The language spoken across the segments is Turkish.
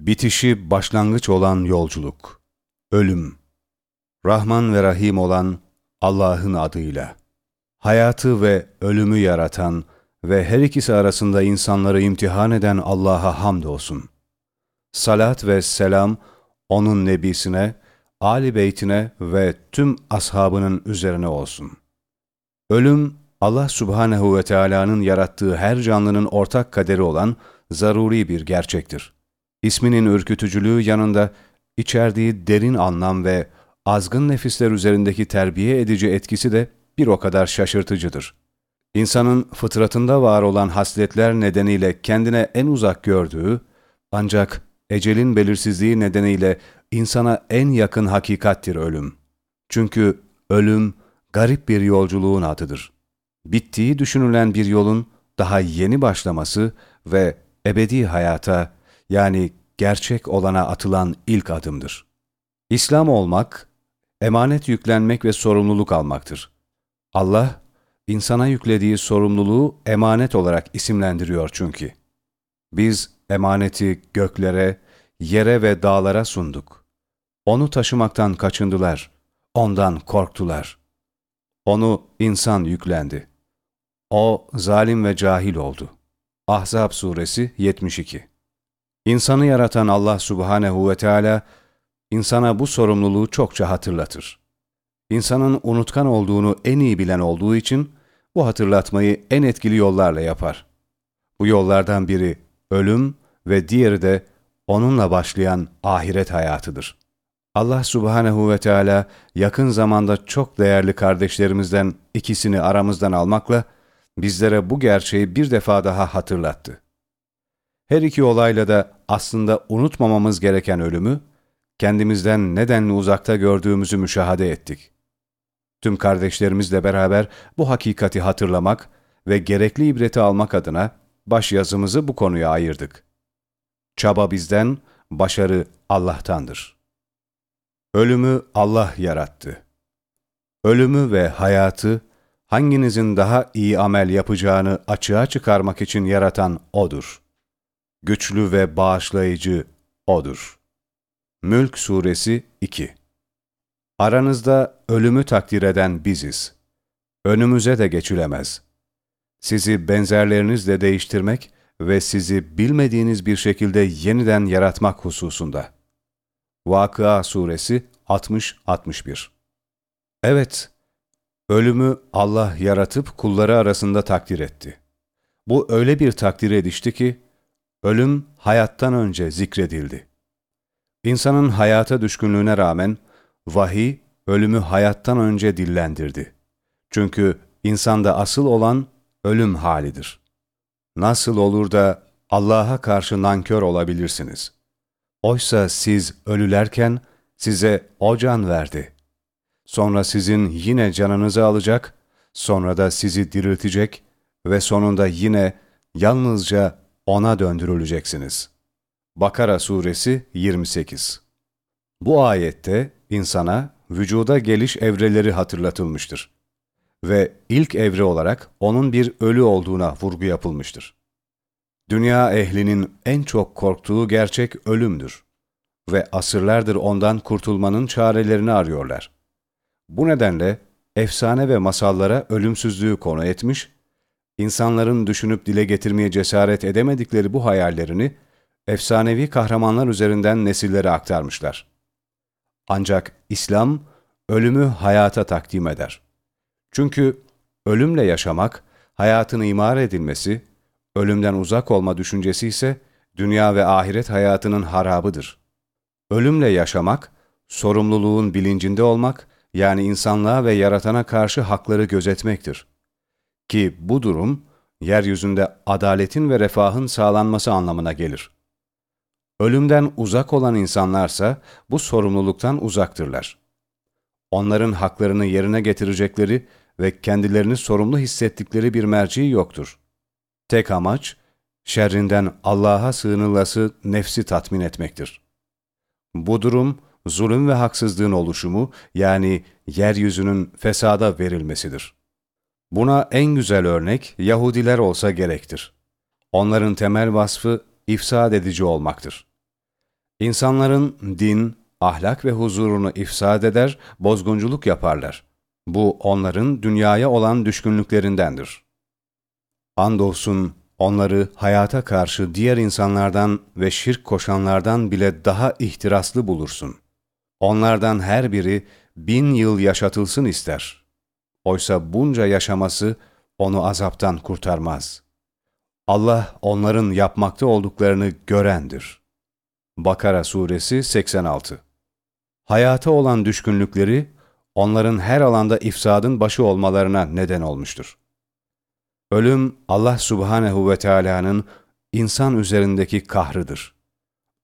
Bitişi başlangıç olan yolculuk. Ölüm. Rahman ve Rahim olan Allah'ın adıyla. Hayatı ve ölümü yaratan ve her ikisi arasında insanları imtihan eden Allah'a hamdolsun. Salat ve selam O'nun nebisine, Ali beytine ve tüm ashabının üzerine olsun. Ölüm, Allah subhanehu ve Teala'nın yarattığı her canlının ortak kaderi olan zaruri bir gerçektir. İsminin ürkütücülüğü yanında içerdiği derin anlam ve azgın nefisler üzerindeki terbiye edici etkisi de bir o kadar şaşırtıcıdır. İnsanın fıtratında var olan hasletler nedeniyle kendine en uzak gördüğü, ancak ecelin belirsizliği nedeniyle insana en yakın hakikattir ölüm. Çünkü ölüm garip bir yolculuğun adıdır. Bittiği düşünülen bir yolun daha yeni başlaması ve ebedi hayata yani gerçek olana atılan ilk adımdır. İslam olmak, emanet yüklenmek ve sorumluluk almaktır. Allah, insana yüklediği sorumluluğu emanet olarak isimlendiriyor çünkü. Biz emaneti göklere, yere ve dağlara sunduk. Onu taşımaktan kaçındılar, ondan korktular. Onu insan yüklendi. O zalim ve cahil oldu. Ahzab suresi 72 İnsanı yaratan Allah subhanehu ve Teala insana bu sorumluluğu çokça hatırlatır. İnsanın unutkan olduğunu en iyi bilen olduğu için bu hatırlatmayı en etkili yollarla yapar. Bu yollardan biri ölüm ve diğeri de onunla başlayan ahiret hayatıdır. Allah subhanehu ve Teala yakın zamanda çok değerli kardeşlerimizden ikisini aramızdan almakla bizlere bu gerçeği bir defa daha hatırlattı. Her iki olayla da aslında unutmamamız gereken ölümü, kendimizden nedenli uzakta gördüğümüzü müşahede ettik. Tüm kardeşlerimizle beraber bu hakikati hatırlamak ve gerekli ibreti almak adına baş yazımızı bu konuya ayırdık. Çaba bizden, başarı Allah'tandır. Ölümü Allah yarattı. Ölümü ve hayatı hanginizin daha iyi amel yapacağını açığa çıkarmak için yaratan O'dur güçlü ve bağışlayıcı O'dur. Mülk Suresi 2 Aranızda ölümü takdir eden biziz. Önümüze de geçilemez. Sizi benzerlerinizle değiştirmek ve sizi bilmediğiniz bir şekilde yeniden yaratmak hususunda. Vakıa Suresi 60-61 Evet, ölümü Allah yaratıp kulları arasında takdir etti. Bu öyle bir takdir edişti ki, Ölüm hayattan önce zikredildi. İnsanın hayata düşkünlüğüne rağmen vahiy ölümü hayattan önce dillendirdi. Çünkü insanda asıl olan ölüm halidir. Nasıl olur da Allah'a karşı nankör olabilirsiniz? Oysa siz ölülerken size o can verdi. Sonra sizin yine canınızı alacak, sonra da sizi diriltecek ve sonunda yine yalnızca ona döndürüleceksiniz. Bakara Suresi 28 Bu ayette insana vücuda geliş evreleri hatırlatılmıştır. Ve ilk evre olarak onun bir ölü olduğuna vurgu yapılmıştır. Dünya ehlinin en çok korktuğu gerçek ölümdür. Ve asırlardır ondan kurtulmanın çarelerini arıyorlar. Bu nedenle efsane ve masallara ölümsüzlüğü konu etmiş İnsanların düşünüp dile getirmeye cesaret edemedikleri bu hayallerini efsanevi kahramanlar üzerinden nesillere aktarmışlar. Ancak İslam ölümü hayata takdim eder. Çünkü ölümle yaşamak, hayatın imar edilmesi, ölümden uzak olma düşüncesi ise dünya ve ahiret hayatının harabıdır. Ölümle yaşamak, sorumluluğun bilincinde olmak, yani insanlığa ve yaratana karşı hakları gözetmektir. Ki bu durum, yeryüzünde adaletin ve refahın sağlanması anlamına gelir. Ölümden uzak olan insanlarsa bu sorumluluktan uzaktırlar. Onların haklarını yerine getirecekleri ve kendilerini sorumlu hissettikleri bir merci yoktur. Tek amaç, şerrinden Allah'a sığınılası nefsi tatmin etmektir. Bu durum, zulüm ve haksızlığın oluşumu yani yeryüzünün fesada verilmesidir. Buna en güzel örnek Yahudiler olsa gerektir. Onların temel vasfı ifsad edici olmaktır. İnsanların din, ahlak ve huzurunu ifsad eder, bozgunculuk yaparlar. Bu onların dünyaya olan düşkünlüklerindendir. Andolsun onları hayata karşı diğer insanlardan ve şirk koşanlardan bile daha ihtiraslı bulursun. Onlardan her biri bin yıl yaşatılsın ister. Oysa bunca yaşaması onu azaptan kurtarmaz. Allah onların yapmakta olduklarını görendir. Bakara Suresi 86 Hayata olan düşkünlükleri, onların her alanda ifsadın başı olmalarına neden olmuştur. Ölüm, Allah Subhanehu ve Teala'nın insan üzerindeki kahrıdır.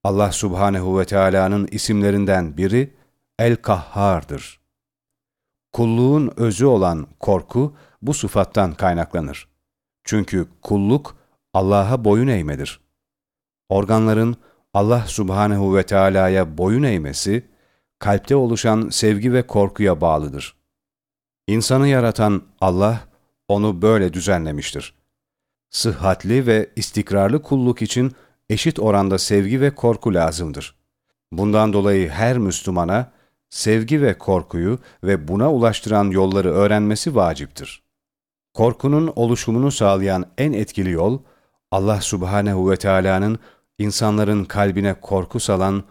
Allah Subhanehu ve Teala'nın isimlerinden biri El-Kahhar'dır. Kulluğun özü olan korku bu sıfattan kaynaklanır. Çünkü kulluk Allah'a boyun eğmedir. Organların Allah Subhanehu ve Teala'ya boyun eğmesi, kalpte oluşan sevgi ve korkuya bağlıdır. İnsanı yaratan Allah, onu böyle düzenlemiştir. Sıhhatli ve istikrarlı kulluk için eşit oranda sevgi ve korku lazımdır. Bundan dolayı her Müslümana sevgi ve korkuyu ve buna ulaştıran yolları öğrenmesi vaciptir. Korkunun oluşumunu sağlayan en etkili yol, Allah Subhanehu ve Teala'nın insanların kalbine korku salan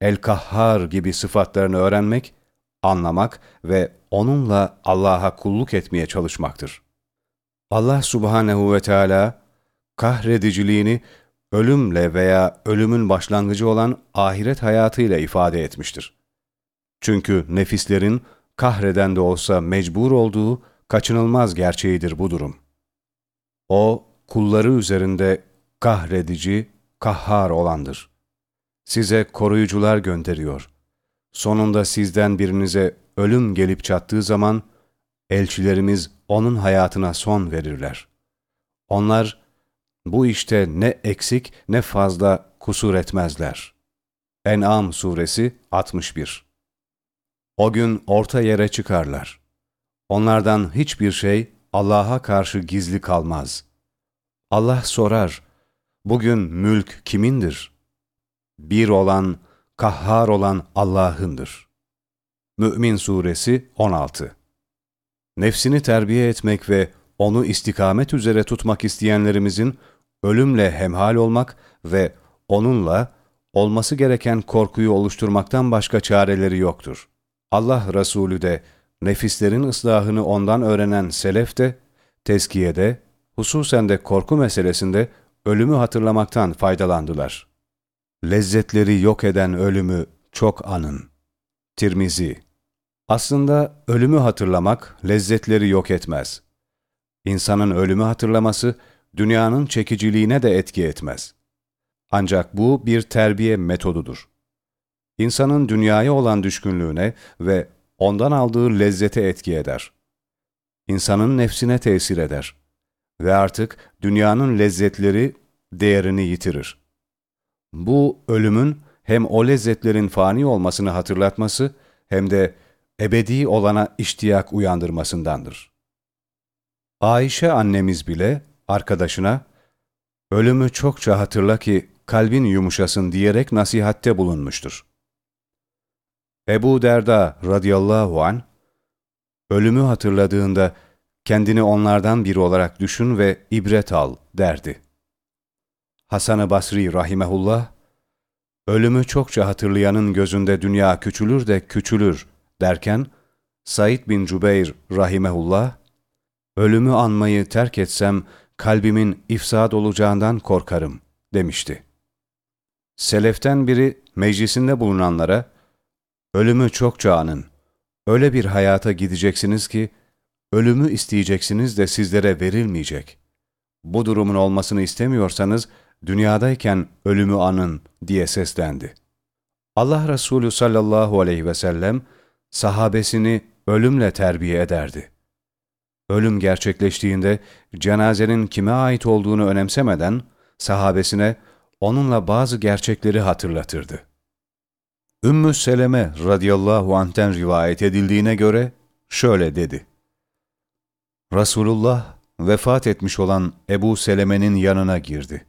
El-Kahhar gibi sıfatlarını öğrenmek, anlamak ve onunla Allah'a kulluk etmeye çalışmaktır. Allah Subhanehu ve Teala kahrediciliğini ölümle veya ölümün başlangıcı olan ahiret hayatıyla ifade etmiştir. Çünkü nefislerin kahreden de olsa mecbur olduğu kaçınılmaz gerçeğidir bu durum. O, kulları üzerinde kahredici, kahhar olandır. Size koruyucular gönderiyor. Sonunda sizden birinize ölüm gelip çattığı zaman, elçilerimiz onun hayatına son verirler. Onlar, bu işte ne eksik ne fazla kusur etmezler. En'am suresi 61 O gün orta yere çıkarlar. Onlardan hiçbir şey Allah'a karşı gizli kalmaz. Allah sorar, bugün mülk kimindir? Bir olan, kahhar olan Allah'ındır. Mü'min Suresi 16 Nefsini terbiye etmek ve onu istikamet üzere tutmak isteyenlerimizin ölümle hemhal olmak ve onunla olması gereken korkuyu oluşturmaktan başka çareleri yoktur. Allah Resulü de, nefislerin ıslahını ondan öğrenen selef de, tezkiyede, hususen de korku meselesinde ölümü hatırlamaktan faydalandılar. Lezzetleri yok eden ölümü çok anın. Tirmizi Aslında ölümü hatırlamak lezzetleri yok etmez. İnsanın ölümü hatırlaması dünyanın çekiciliğine de etki etmez. Ancak bu bir terbiye metodudur. İnsanın dünyaya olan düşkünlüğüne ve ondan aldığı lezzete etki eder. İnsanın nefsine tesir eder. Ve artık dünyanın lezzetleri değerini yitirir. Bu ölümün hem o lezzetlerin fani olmasını hatırlatması hem de ebedi olana iştiyak uyandırmasındandır. Ayşe annemiz bile arkadaşına ölümü çokça hatırla ki kalbin yumuşasın diyerek nasihatte bulunmuştur. Ebu Derda radıyallahu an ölümü hatırladığında kendini onlardan biri olarak düşün ve ibret al derdi. Hasan-ı Basri rahimehullah, ölümü çokça hatırlayanın gözünde dünya küçülür de küçülür derken, Said bin Cübeyr rahimehullah, ölümü anmayı terk etsem kalbimin ifsad olacağından korkarım demişti. Seleften biri meclisinde bulunanlara, ölümü çokça anın, öyle bir hayata gideceksiniz ki, ölümü isteyeceksiniz de sizlere verilmeyecek. Bu durumun olmasını istemiyorsanız, dünyadayken ölümü anın diye seslendi. Allah Resulü sallallahu aleyhi ve sellem sahabesini ölümle terbiye ederdi. Ölüm gerçekleştiğinde cenazenin kime ait olduğunu önemsemeden sahabesine onunla bazı gerçekleri hatırlatırdı. Ümmü Seleme radıyallahu anh'ten rivayet edildiğine göre şöyle dedi. Resulullah vefat etmiş olan Ebu Seleme'nin yanına girdi.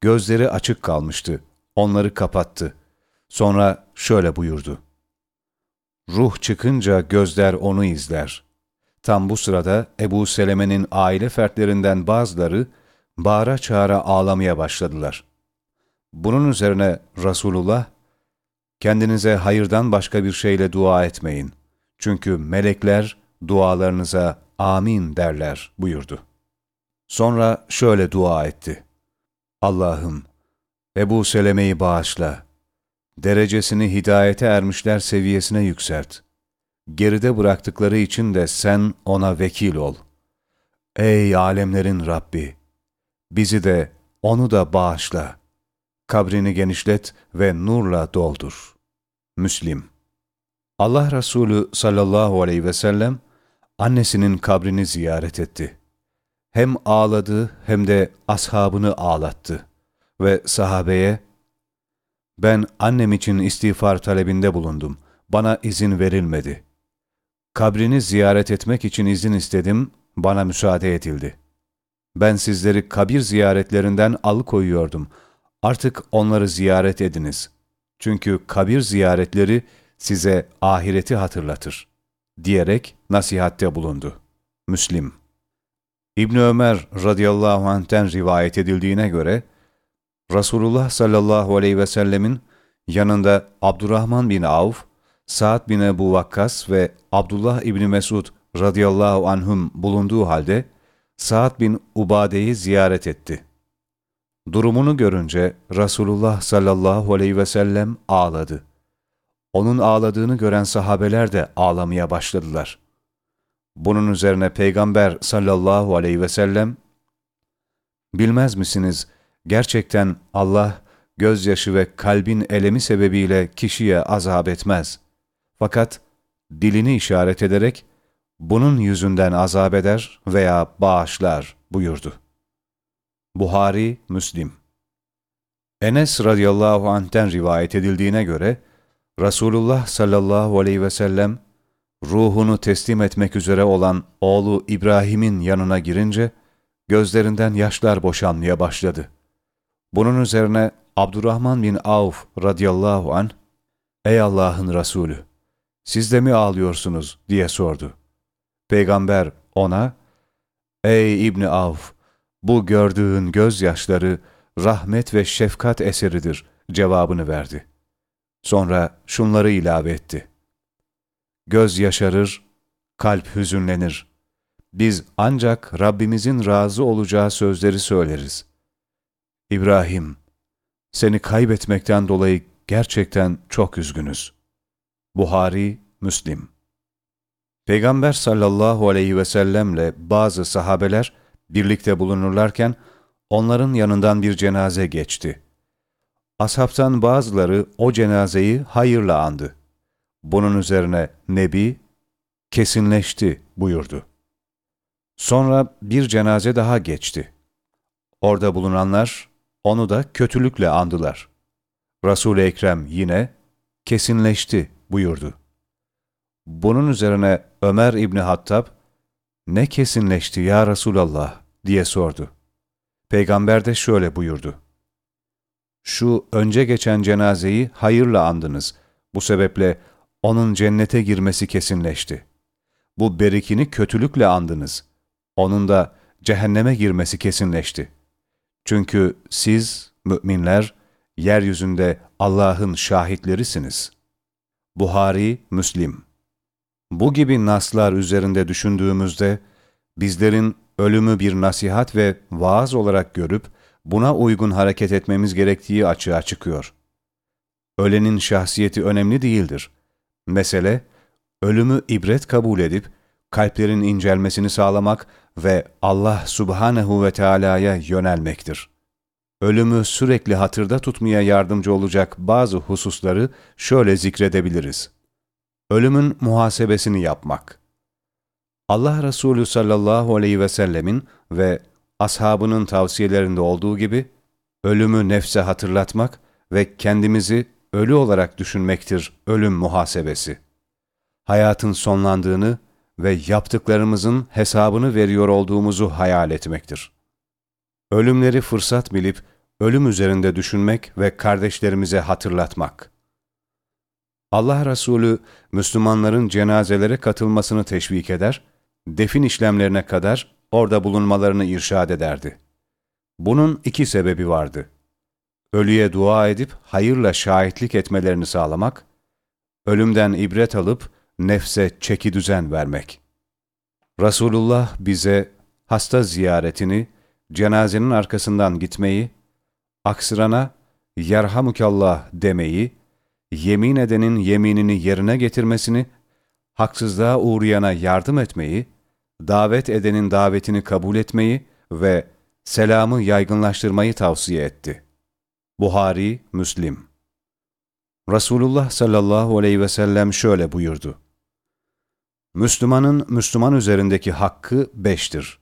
Gözleri açık kalmıştı. Onları kapattı. Sonra şöyle buyurdu. Ruh çıkınca gözler onu izler. Tam bu sırada Ebu Seleme'nin aile fertlerinden bazıları bağıra çağıra ağlamaya başladılar. Bunun üzerine Resulullah, kendinize hayırdan başka bir şeyle dua etmeyin. Çünkü melekler dualarınıza amin derler buyurdu. Sonra şöyle dua etti. Allah'ım, Ebu Seleme'yi bağışla. Derecesini hidayete ermişler seviyesine yükselt. Geride bıraktıkları için de sen ona vekil ol. Ey alemlerin Rabbi! Bizi de, onu da bağışla. Kabrini genişlet ve nurla doldur. Müslim Allah Resulü sallallahu aleyhi ve sellem annesinin kabrini ziyaret etti. Hem ağladı hem de ashabını ağlattı ve sahabeye ben annem için istiğfar talebinde bulundum. Bana izin verilmedi. Kabrini ziyaret etmek için izin istedim, bana müsaade edildi. Ben sizleri kabir ziyaretlerinden alıkoyuyordum. Artık onları ziyaret ediniz. Çünkü kabir ziyaretleri size ahireti hatırlatır. Diyerek nasihatte bulundu. Müslim İbni Ömer radıyallahu anh'ten rivayet edildiğine göre, Resulullah sallallahu aleyhi ve sellemin yanında Abdurrahman bin Avf, Sa'd bin Ebu Vakkas ve Abdullah İbni Mesud radıyallahu anhum bulunduğu halde Sa'd bin Ubade'yi ziyaret etti. Durumunu görünce Resulullah sallallahu aleyhi ve sellem ağladı. Onun ağladığını gören sahabeler de ağlamaya başladılar. Bunun üzerine Peygamber sallallahu aleyhi ve sellem, Bilmez misiniz, gerçekten Allah gözyaşı ve kalbin elemi sebebiyle kişiye azap etmez. Fakat dilini işaret ederek bunun yüzünden azap eder veya bağışlar buyurdu. Buhari, Müslim Enes radıyallahu anh'ten rivayet edildiğine göre, Resulullah sallallahu aleyhi ve sellem, ruhunu teslim etmek üzere olan oğlu İbrahim'in yanına girince, gözlerinden yaşlar boşanmaya başladı. Bunun üzerine Abdurrahman bin Avf radıyallahu an ''Ey Allah'ın Resulü, siz de mi ağlıyorsunuz?'' diye sordu. Peygamber ona ''Ey İbni Avf, bu gördüğün gözyaşları rahmet ve şefkat eseridir.'' cevabını verdi. Sonra şunları ilave etti. Göz yaşarır, kalp hüzünlenir. Biz ancak Rabbimizin razı olacağı sözleri söyleriz. İbrahim, seni kaybetmekten dolayı gerçekten çok üzgünüz. Buhari, Müslim Peygamber sallallahu aleyhi ve sellemle bazı sahabeler birlikte bulunurlarken onların yanından bir cenaze geçti. Ashabtan bazıları o cenazeyi hayırla andı. Bunun üzerine Nebi, kesinleşti buyurdu. Sonra bir cenaze daha geçti. Orada bulunanlar onu da kötülükle andılar. Resul-i Ekrem yine kesinleşti buyurdu. Bunun üzerine Ömer İbni Hattab, ne kesinleşti ya Resulallah diye sordu. Peygamber de şöyle buyurdu. Şu önce geçen cenazeyi hayırla andınız. Bu sebeple onun cennete girmesi kesinleşti. Bu berikini kötülükle andınız. Onun da cehenneme girmesi kesinleşti. Çünkü siz, müminler, yeryüzünde Allah'ın şahitlerisiniz. Buhari, Müslim Bu gibi naslar üzerinde düşündüğümüzde, bizlerin ölümü bir nasihat ve vaaz olarak görüp, buna uygun hareket etmemiz gerektiği açığa çıkıyor. Ölenin şahsiyeti önemli değildir. Mesele, ölümü ibret kabul edip, kalplerin incelmesini sağlamak ve Allah subhanehu ve Teala'ya yönelmektir. Ölümü sürekli hatırda tutmaya yardımcı olacak bazı hususları şöyle zikredebiliriz. Ölümün muhasebesini yapmak. Allah Resulü sallallahu aleyhi ve sellemin ve ashabının tavsiyelerinde olduğu gibi, ölümü nefse hatırlatmak ve kendimizi ölü olarak düşünmektir ölüm muhasebesi. Hayatın sonlandığını ve yaptıklarımızın hesabını veriyor olduğumuzu hayal etmektir. Ölümleri fırsat bilip ölüm üzerinde düşünmek ve kardeşlerimize hatırlatmak. Allah Resulü Müslümanların cenazelere katılmasını teşvik eder, defin işlemlerine kadar orada bulunmalarını irşad ederdi. Bunun iki sebebi vardı. Ölüye dua edip hayırla şahitlik etmelerini sağlamak, ölümden ibret alıp nefse çeki düzen vermek. Resulullah bize hasta ziyaretini, cenazenin arkasından gitmeyi, aksırana yerhamukallah demeyi, yemin edenin yeminini yerine getirmesini, haksızlığa uğrayana yardım etmeyi, davet edenin davetini kabul etmeyi ve selamı yaygınlaştırmayı tavsiye etti. Buhari, Müslim Resulullah sallallahu aleyhi ve sellem şöyle buyurdu. Müslümanın Müslüman üzerindeki hakkı beştir.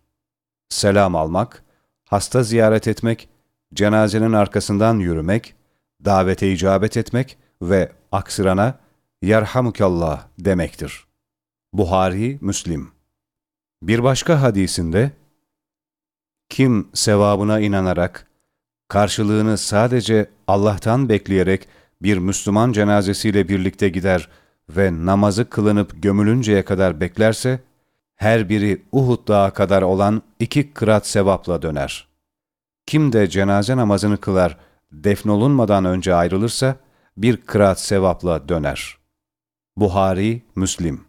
Selam almak, hasta ziyaret etmek, cenazenin arkasından yürümek, davete icabet etmek ve aksırana yerhamukallah demektir. Buhari, Müslim Bir başka hadisinde, kim sevabına inanarak, karşılığını sadece Allah'tan bekleyerek bir Müslüman cenazesiyle birlikte gider ve namazı kılınıp gömülünceye kadar beklerse, her biri Uhud dağı kadar olan iki kırat sevapla döner. Kim de cenaze namazını kılar, defnolunmadan önce ayrılırsa, bir kırat sevapla döner. Buhari, Müslim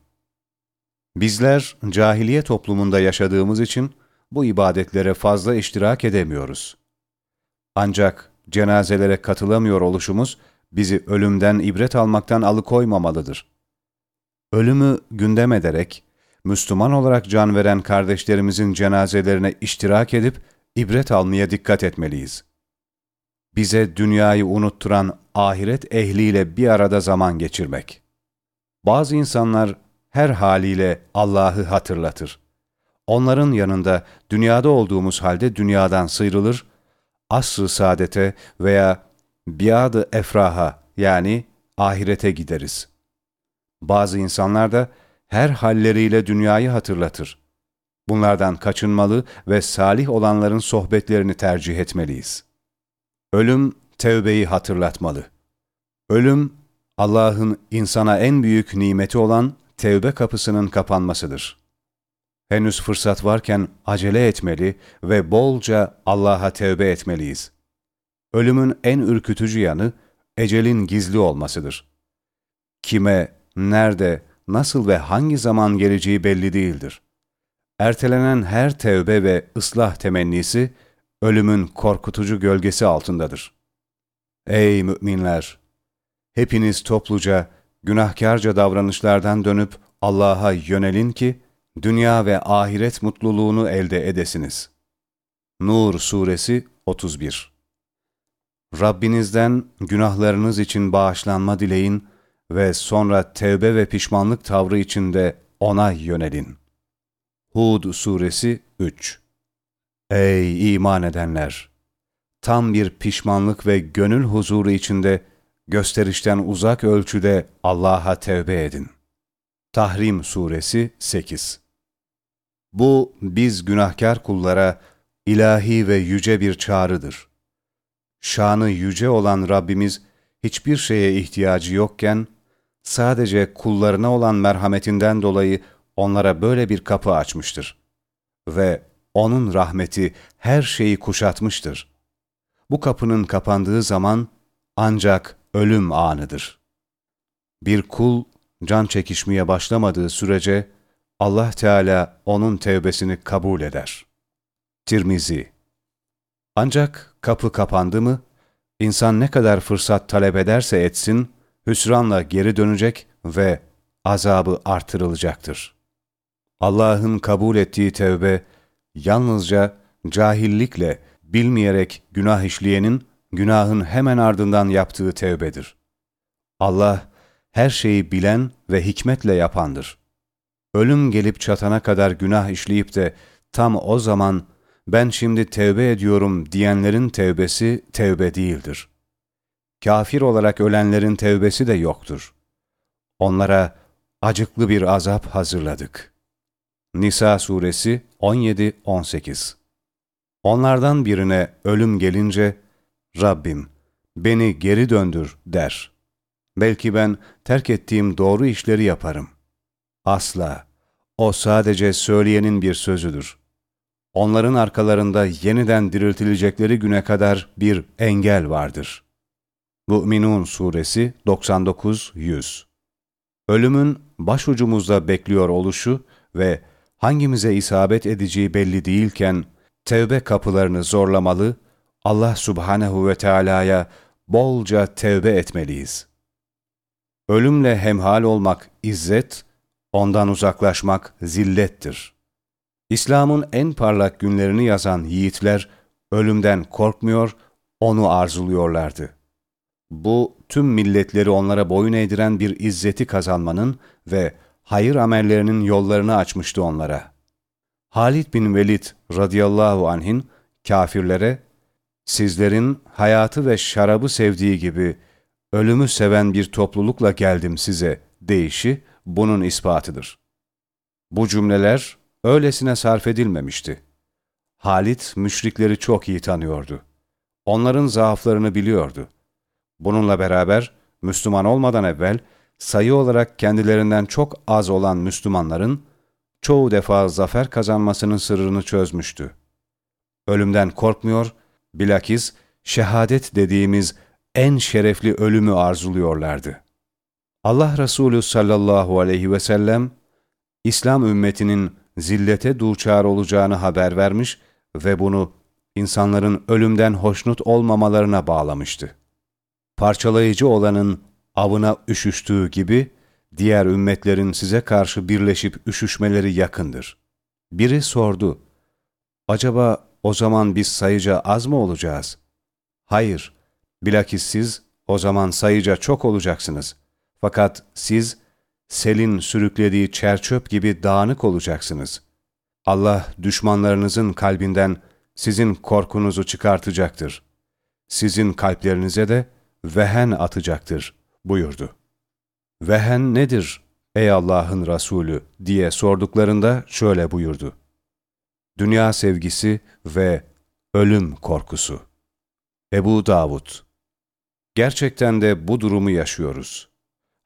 Bizler cahiliye toplumunda yaşadığımız için bu ibadetlere fazla iştirak edemiyoruz. Ancak cenazelere katılamıyor oluşumuz bizi ölümden ibret almaktan alıkoymamalıdır. Ölümü gündem ederek, Müslüman olarak can veren kardeşlerimizin cenazelerine iştirak edip ibret almaya dikkat etmeliyiz. Bize dünyayı unutturan ahiret ehliyle bir arada zaman geçirmek. Bazı insanlar her haliyle Allah'ı hatırlatır. Onların yanında dünyada olduğumuz halde dünyadan sıyrılır, asr-ı saadete veya biad-ı efraha yani ahirete gideriz. Bazı insanlar da her halleriyle dünyayı hatırlatır. Bunlardan kaçınmalı ve salih olanların sohbetlerini tercih etmeliyiz. Ölüm, tevbeyi hatırlatmalı. Ölüm, Allah'ın insana en büyük nimeti olan tevbe kapısının kapanmasıdır. Henüz fırsat varken acele etmeli ve bolca Allah'a tevbe etmeliyiz. Ölümün en ürkütücü yanı, ecelin gizli olmasıdır. Kime, nerede, nasıl ve hangi zaman geleceği belli değildir. Ertelenen her tevbe ve ıslah temennisi, ölümün korkutucu gölgesi altındadır. Ey müminler! Hepiniz topluca, günahkarca davranışlardan dönüp Allah'a yönelin ki, dünya ve ahiret mutluluğunu elde edesiniz. Nur Suresi 31 Rabbinizden günahlarınız için bağışlanma dileyin ve sonra tevbe ve pişmanlık tavrı içinde O'na yönelin. Hud Suresi 3 Ey iman edenler! Tam bir pişmanlık ve gönül huzuru içinde gösterişten uzak ölçüde Allah'a tevbe edin. Tahrim Suresi 8 Bu biz günahkar kullara ilahi ve yüce bir çağrıdır. Şanı yüce olan Rabbimiz hiçbir şeye ihtiyacı yokken, sadece kullarına olan merhametinden dolayı onlara böyle bir kapı açmıştır. Ve O'nun rahmeti her şeyi kuşatmıştır. Bu kapının kapandığı zaman ancak ölüm anıdır. Bir kul can çekişmeye başlamadığı sürece Allah Teala onun tevbesini kabul eder. Tirmizi Ancak kapı kapandı mı, insan ne kadar fırsat talep ederse etsin, hüsranla geri dönecek ve azabı artırılacaktır. Allah'ın kabul ettiği tevbe, yalnızca cahillikle, bilmeyerek günah işleyenin, günahın hemen ardından yaptığı tevbedir. Allah, her şeyi bilen ve hikmetle yapandır. Ölüm gelip çatana kadar günah işleyip de tam o zaman ben şimdi tevbe ediyorum diyenlerin tevbesi tevbe değildir. Kafir olarak ölenlerin tevbesi de yoktur. Onlara acıklı bir azap hazırladık. Nisa suresi 17-18 Onlardan birine ölüm gelince, Rabbim beni geri döndür der. Belki ben terk ettiğim doğru işleri yaparım. Asla. O sadece söyleyenin bir sözüdür. Onların arkalarında yeniden diriltilecekleri güne kadar bir engel vardır. Mü'minun Suresi 99-100 Ölümün başucumuzda bekliyor oluşu ve hangimize isabet edeceği belli değilken, tevbe kapılarını zorlamalı, Allah subhanehu ve Teala'ya bolca tevbe etmeliyiz. Ölümle hemhal olmak izzet, ondan uzaklaşmak zillettir. İslam'ın en parlak günlerini yazan yiğitler, ölümden korkmuyor, onu arzuluyorlardı. Bu, tüm milletleri onlara boyun eğdiren bir izzeti kazanmanın ve hayır amellerinin yollarını açmıştı onlara. Halid bin Velid radıyallahu anh'in kafirlere, sizlerin hayatı ve şarabı sevdiği gibi ölümü seven bir toplulukla geldim size deyişi bunun ispatıdır. Bu cümleler öylesine sarf edilmemişti. Halit müşrikleri çok iyi tanıyordu. Onların zaaflarını biliyordu. Bununla beraber Müslüman olmadan evvel sayı olarak kendilerinden çok az olan Müslümanların çoğu defa zafer kazanmasının sırrını çözmüştü. Ölümden korkmuyor, bilakis şehadet dediğimiz en şerefli ölümü arzuluyorlardı. Allah Resulü sallallahu aleyhi ve sellem, İslam ümmetinin zillete duçar olacağını haber vermiş ve bunu insanların ölümden hoşnut olmamalarına bağlamıştı. Parçalayıcı olanın avına üşüştüğü gibi, diğer ümmetlerin size karşı birleşip üşüşmeleri yakındır. Biri sordu, acaba o zaman biz sayıca az mı olacağız? Hayır, bilakis siz o zaman sayıca çok olacaksınız. Fakat siz selin sürüklediği çerçöp gibi dağınık olacaksınız. Allah düşmanlarınızın kalbinden sizin korkunuzu çıkartacaktır. Sizin kalplerinize de vehen atacaktır buyurdu. Vehen nedir ey Allah'ın Resulü diye sorduklarında şöyle buyurdu. Dünya sevgisi ve ölüm korkusu. Ebu Davud Gerçekten de bu durumu yaşıyoruz.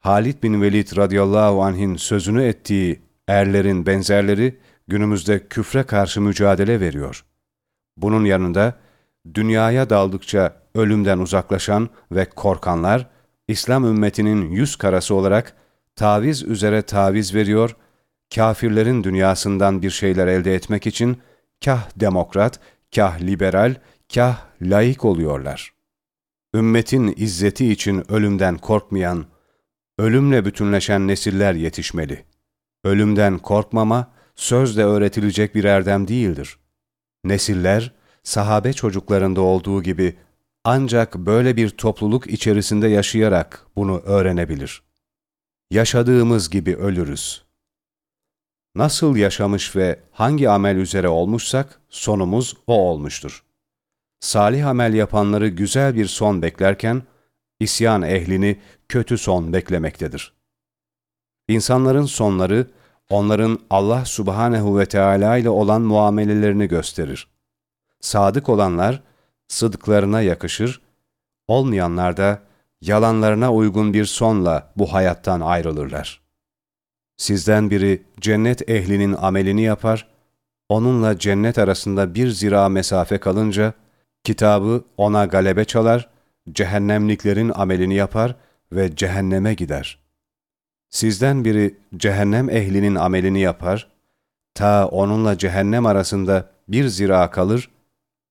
Halid bin Velid radıyallahu anh'in sözünü ettiği erlerin benzerleri günümüzde küfre karşı mücadele veriyor. Bunun yanında dünyaya daldıkça ölümden uzaklaşan ve korkanlar, İslam ümmetinin yüz karası olarak taviz üzere taviz veriyor, kafirlerin dünyasından bir şeyler elde etmek için kah demokrat, kah liberal, kah laik oluyorlar. Ümmetin izzeti için ölümden korkmayan, ölümle bütünleşen nesiller yetişmeli. Ölümden korkmama, sözle öğretilecek bir erdem değildir. Nesiller, sahabe çocuklarında olduğu gibi ancak böyle bir topluluk içerisinde yaşayarak bunu öğrenebilir. Yaşadığımız gibi ölürüz. Nasıl yaşamış ve hangi amel üzere olmuşsak sonumuz o olmuştur. Salih amel yapanları güzel bir son beklerken, isyan ehlini kötü son beklemektedir. İnsanların sonları, onların Allah subhanehu ve Teala ile olan muamelelerini gösterir. Sadık olanlar, sıdıklarına yakışır, olmayanlar da yalanlarına uygun bir sonla bu hayattan ayrılırlar. Sizden biri cennet ehlinin amelini yapar, onunla cennet arasında bir zira mesafe kalınca, kitabı ona galebe çalar, cehennemliklerin amelini yapar ve cehenneme gider. Sizden biri cehennem ehlinin amelini yapar, ta onunla cehennem arasında bir zira kalır,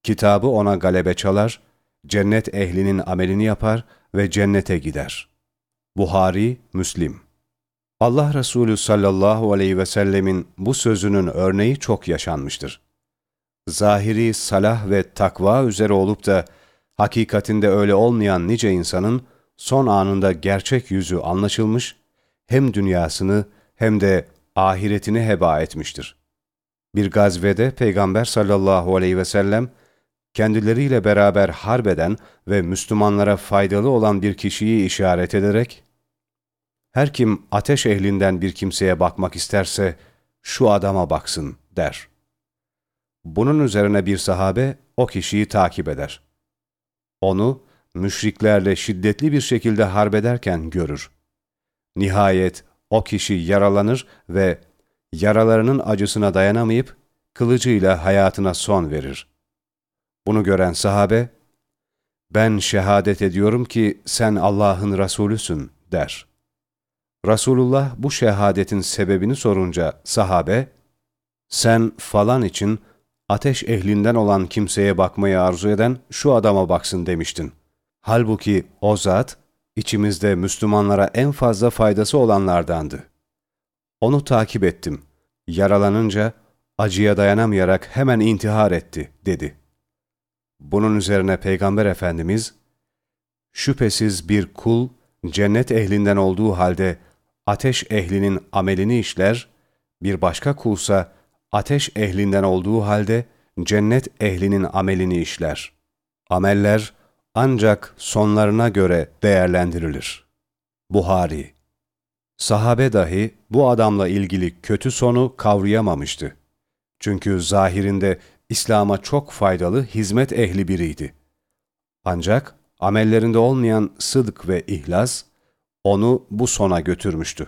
kitabı ona galebe çalar, cennet ehlinin amelini yapar ve cennete gider. Buhari, Müslim Allah Resulü sallallahu aleyhi ve sellemin bu sözünün örneği çok yaşanmıştır. Zahiri salah ve takva üzere olup da hakikatinde öyle olmayan nice insanın son anında gerçek yüzü anlaşılmış, hem dünyasını hem de ahiretini heba etmiştir. Bir gazvede Peygamber sallallahu aleyhi ve sellem, kendileriyle beraber harbeden ve Müslümanlara faydalı olan bir kişiyi işaret ederek, her kim ateş ehlinden bir kimseye bakmak isterse, şu adama baksın der. Bunun üzerine bir sahabe o kişiyi takip eder. Onu müşriklerle şiddetli bir şekilde harbederken görür. Nihayet o kişi yaralanır ve yaralarının acısına dayanamayıp kılıcıyla hayatına son verir. Bunu gören sahabe, ben şehadet ediyorum ki sen Allah'ın Resulüsün der. Resulullah bu şehadetin sebebini sorunca sahabe, sen falan için ateş ehlinden olan kimseye bakmayı arzu eden şu adama baksın demiştin. Halbuki o zat, içimizde Müslümanlara en fazla faydası olanlardandı. Onu takip ettim. Yaralanınca acıya dayanamayarak hemen intihar etti, dedi. Bunun üzerine Peygamber Efendimiz, şüphesiz bir kul, cennet ehlinden olduğu halde ateş ehlinin amelini işler, bir başka kulsa ateş ehlinden olduğu halde cennet ehlinin amelini işler. Ameller ancak sonlarına göre değerlendirilir. Buhari Sahabe dahi bu adamla ilgili kötü sonu kavrayamamıştı. Çünkü zahirinde İslam'a çok faydalı hizmet ehli biriydi. Ancak amellerinde olmayan sıdk ve ihlas onu bu sona götürmüştü.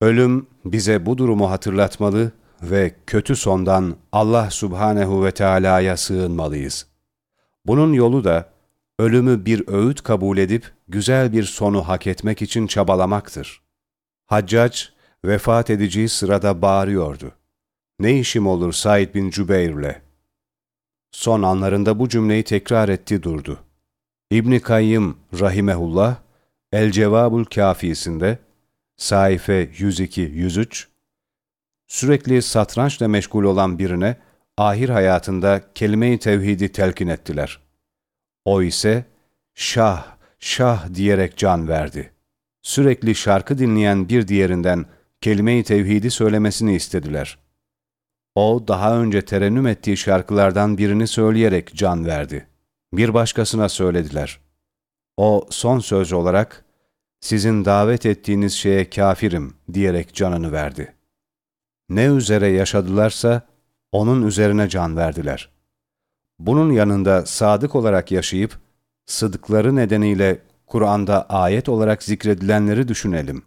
Ölüm bize bu durumu hatırlatmalı ve kötü sondan Allah subhanehu ve Teala'ya sığınmalıyız. Bunun yolu da ölümü bir öğüt kabul edip güzel bir sonu hak etmek için çabalamaktır. Haccac vefat edeceği sırada bağırıyordu. Ne işim olur Said bin Cübeyr'le? Son anlarında bu cümleyi tekrar etti durdu. İbn Kayyım rahimehullah El Cevabul Kafisinde sayfa 102-103 sürekli satrançla meşgul olan birine ahir hayatında kelime-i tevhidi telkin ettiler. O ise şah, şah diyerek can verdi. Sürekli şarkı dinleyen bir diğerinden kelime-i tevhidi söylemesini istediler. O daha önce terennüm ettiği şarkılardan birini söyleyerek can verdi. Bir başkasına söylediler. O son söz olarak sizin davet ettiğiniz şeye kafirim diyerek canını verdi. Ne üzere yaşadılarsa onun üzerine can verdiler. Bunun yanında sadık olarak yaşayıp, sıdıkları nedeniyle Kur'an'da ayet olarak zikredilenleri düşünelim.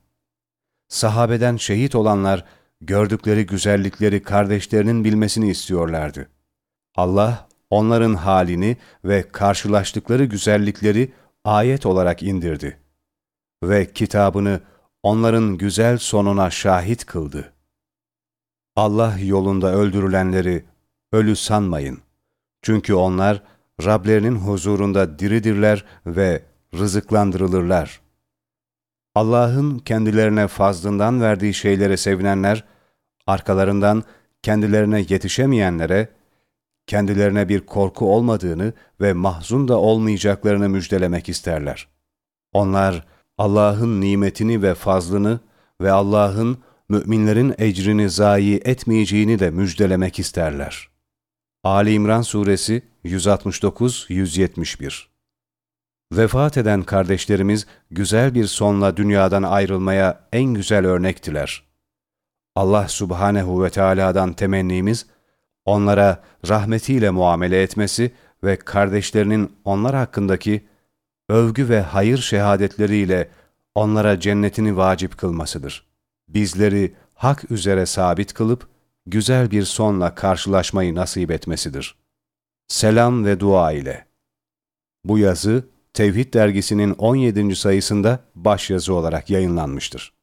Sahabeden şehit olanlar, gördükleri güzellikleri kardeşlerinin bilmesini istiyorlardı. Allah, onların halini ve karşılaştıkları güzellikleri ayet olarak indirdi. Ve kitabını onların güzel sonuna şahit kıldı. Allah yolunda öldürülenleri ölü sanmayın. Çünkü onlar Rablerinin huzurunda diridirler ve rızıklandırılırlar. Allah'ın kendilerine fazlından verdiği şeylere sevinenler, arkalarından kendilerine yetişemeyenlere, kendilerine bir korku olmadığını ve mahzun da olmayacaklarını müjdelemek isterler. Onlar Allah'ın nimetini ve fazlını ve Allah'ın müminlerin ecrini zayi etmeyeceğini de müjdelemek isterler. Ali İmran Suresi 169-171 Vefat eden kardeşlerimiz güzel bir sonla dünyadan ayrılmaya en güzel örnektiler. Allah Subhanehu ve Teala'dan temennimiz, onlara rahmetiyle muamele etmesi ve kardeşlerinin onlar hakkındaki övgü ve hayır şehadetleriyle onlara cennetini vacip kılmasıdır. Bizleri hak üzere sabit kılıp, güzel bir sonla karşılaşmayı nasip etmesidir. Selam ve dua ile. Bu yazı, Tevhid dergisinin 17. sayısında başyazı olarak yayınlanmıştır.